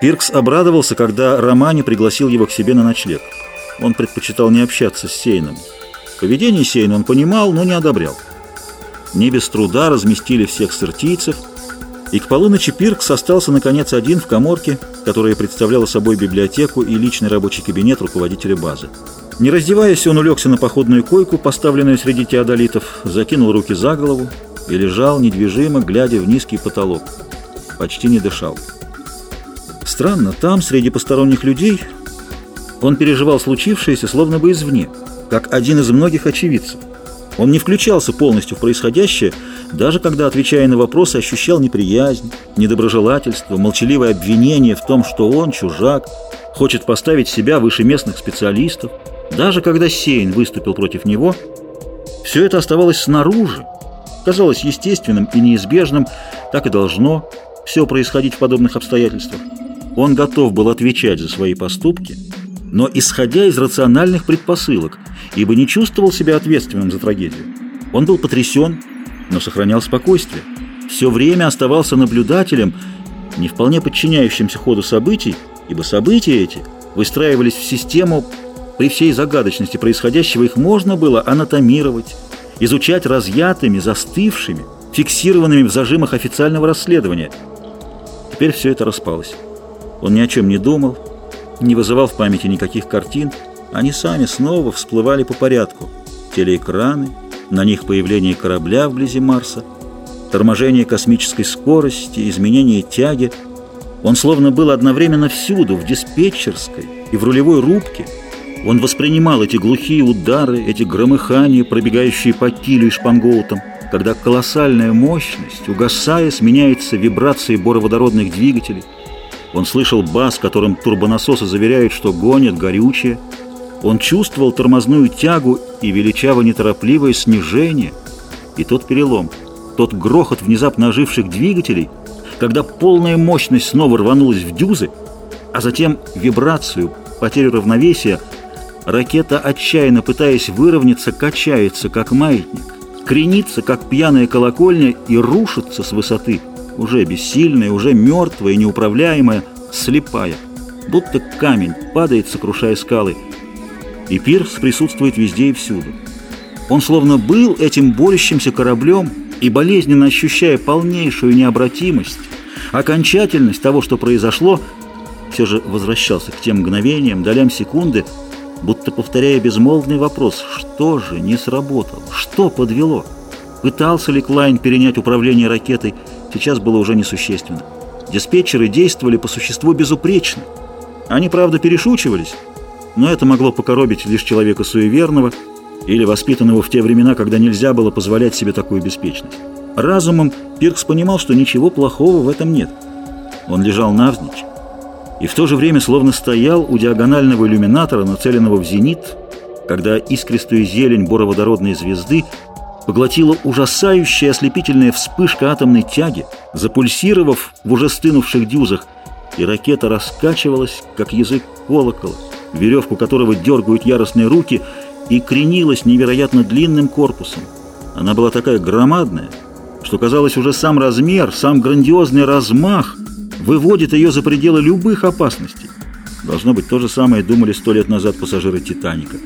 Пиркс обрадовался, когда Романи пригласил его к себе на ночлег. Он предпочитал не общаться с Сейном. Поведение Сейна он понимал, но не одобрял. Не без труда разместили всех сыртийцев, и к полуночи Пиркс остался, наконец, один в коморке, которая представляла собой библиотеку и личный рабочий кабинет руководителя базы. Не раздеваясь, он улегся на походную койку, поставленную среди теодолитов, закинул руки за голову и лежал недвижимо, глядя в низкий потолок. Почти не дышал. Странно, там, среди посторонних людей, он переживал случившееся словно бы извне, как один из многих очевидцев. Он не включался полностью в происходящее, даже когда, отвечая на вопросы, ощущал неприязнь, недоброжелательство, молчаливое обвинение в том, что он, чужак, хочет поставить себя выше местных специалистов. Даже когда Сейн выступил против него, все это оставалось снаружи, казалось естественным и неизбежным, так и должно все происходить в подобных обстоятельствах. Он готов был отвечать за свои поступки, но исходя из рациональных предпосылок, ибо не чувствовал себя ответственным за трагедию. Он был потрясен, но сохранял спокойствие. Все время оставался наблюдателем, не вполне подчиняющимся ходу событий, ибо события эти выстраивались в систему, при всей загадочности происходящего их можно было анатомировать, изучать разъятыми, застывшими, фиксированными в зажимах официального расследования. Теперь все это распалось. Он ни о чем не думал, не вызывал в памяти никаких картин, они сами снова всплывали по порядку. Телеэкраны, на них появление корабля вблизи Марса, торможение космической скорости, изменение тяги. Он словно был одновременно всюду, в диспетчерской и в рулевой рубке. Он воспринимал эти глухие удары, эти громыхания, пробегающие по килю и шпангоутам, когда колоссальная мощность, угасая, сменяется вибрацией бороводородных двигателей. Он слышал бас, которым турбонасосы заверяют, что гонят горючее. Он чувствовал тормозную тягу и величаво-неторопливое снижение. И тот перелом, тот грохот внезапно оживших двигателей, когда полная мощность снова рванулась в дюзы, а затем вибрацию, потерю равновесия, ракета, отчаянно пытаясь выровняться, качается, как маятник, кренится, как пьяная колокольня и рушится с высоты – уже бессильная, уже мертвая, неуправляемая, слепая, будто камень падает, сокрушая скалы. И Пирс присутствует везде и всюду. Он словно был этим борющимся кораблем и, болезненно ощущая полнейшую необратимость, окончательность того, что произошло, все же возвращался к тем мгновениям, долям секунды, будто повторяя безмолвный вопрос, что же не сработало, что подвело. Пытался ли Клайн перенять управление ракетой, сейчас было уже несущественно. Диспетчеры действовали по существу безупречно. Они, правда, перешучивались, но это могло покоробить лишь человека суеверного или воспитанного в те времена, когда нельзя было позволять себе такую беспечность. Разумом Пиркс понимал, что ничего плохого в этом нет. Он лежал навзничь и в то же время словно стоял у диагонального иллюминатора, нацеленного в зенит, когда искристую зелень бороводородной звезды поглотила ужасающая ослепительная вспышка атомной тяги, запульсировав в уже стынувших дюзах, и ракета раскачивалась, как язык колокола, веревку которого дергают яростные руки, и кренилась невероятно длинным корпусом. Она была такая громадная, что казалось уже сам размер, сам грандиозный размах выводит ее за пределы любых опасностей. Должно быть, то же самое думали сто лет назад пассажиры «Титаника».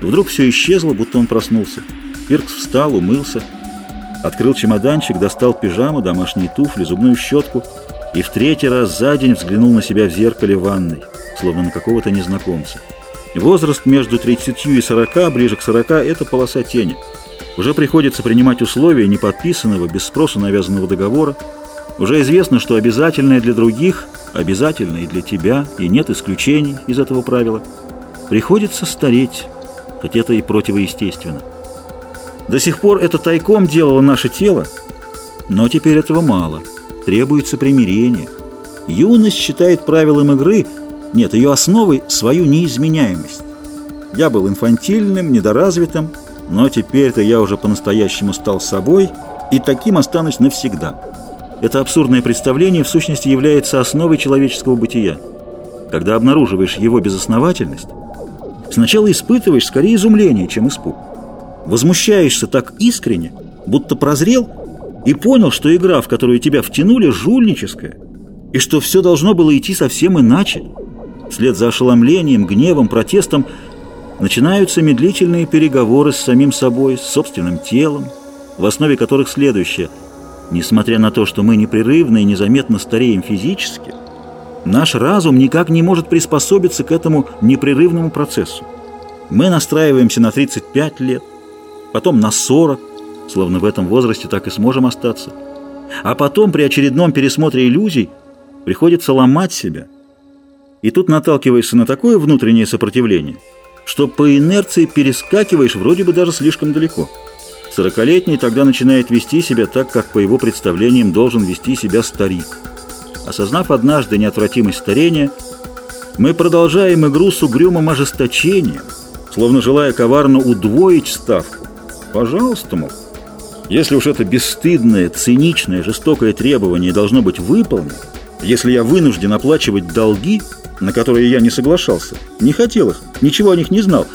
Вдруг все исчезло, будто он проснулся. Пиркс встал, умылся, открыл чемоданчик, достал пижаму, домашние туфли, зубную щетку и в третий раз за день взглянул на себя в зеркале ванной, словно на какого-то незнакомца. Возраст между 30 и 40, ближе к 40 – это полоса тени. Уже приходится принимать условия неподписанного, без спроса навязанного договора. Уже известно, что обязательное для других – обязательно и для тебя, и нет исключений из этого правила. Приходится стареть, хоть это и противоестественно. До сих пор это тайком делало наше тело, но теперь этого мало. Требуется примирение. Юность считает правилом игры, нет, ее основой свою неизменяемость. Я был инфантильным, недоразвитым, но теперь-то я уже по-настоящему стал собой и таким останусь навсегда. Это абсурдное представление в сущности является основой человеческого бытия. Когда обнаруживаешь его безосновательность, сначала испытываешь скорее изумление, чем испуг возмущаешься так искренне, будто прозрел и понял, что игра, в которую тебя втянули, жульническая, и что все должно было идти совсем иначе. Вслед за ошеломлением, гневом, протестом начинаются медлительные переговоры с самим собой, с собственным телом, в основе которых следующее. Несмотря на то, что мы непрерывно и незаметно стареем физически, наш разум никак не может приспособиться к этому непрерывному процессу. Мы настраиваемся на 35 лет, потом на 40, словно в этом возрасте так и сможем остаться. А потом при очередном пересмотре иллюзий приходится ломать себя. И тут наталкиваешься на такое внутреннее сопротивление, что по инерции перескакиваешь вроде бы даже слишком далеко. Сорокалетний тогда начинает вести себя так, как по его представлениям должен вести себя старик. Осознав однажды неотвратимость старения, мы продолжаем игру с угрюмым ожесточением, словно желая коварно удвоить ставку. Пожалуйста, мол, если уж это бесстыдное, циничное, жестокое требование должно быть выполнено, если я вынужден оплачивать долги, на которые я не соглашался, не хотел их, ничего о них не знал,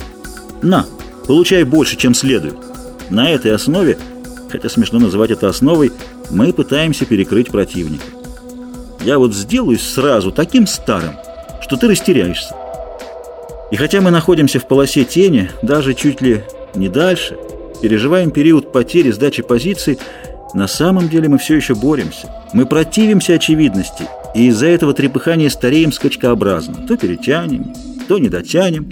на, получай больше, чем следует. На этой основе, хотя смешно называть это основой, мы пытаемся перекрыть противника. Я вот сделаюсь сразу таким старым, что ты растеряешься. И хотя мы находимся в полосе тени, даже чуть ли не дальше, переживаем период потери сдачи позиций, на самом деле мы все еще боремся. Мы противимся очевидности, и из-за этого трепыхания стареем скачкообразно. То перетянем, то не дотянем.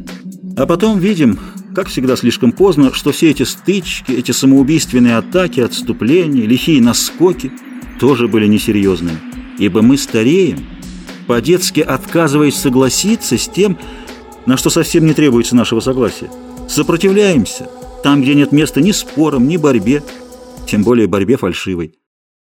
А потом видим, как всегда слишком поздно, что все эти стычки, эти самоубийственные атаки, отступления, лихие наскоки тоже были несерьезными. Ибо мы стареем, по-детски отказываясь согласиться с тем, на что совсем не требуется нашего согласия. Сопротивляемся там, где нет места ни спорам, ни борьбе, тем более борьбе фальшивой.